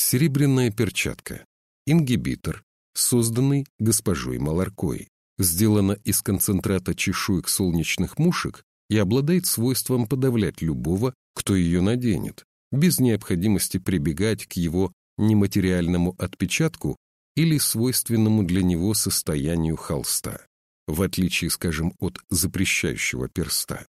Серебряная перчатка. Ингибитор, созданный госпожой Маларкой. Сделана из концентрата чешуек солнечных мушек и обладает свойством подавлять любого, кто ее наденет, без необходимости прибегать к его нематериальному отпечатку или свойственному для него состоянию холста, в отличие, скажем, от запрещающего перста.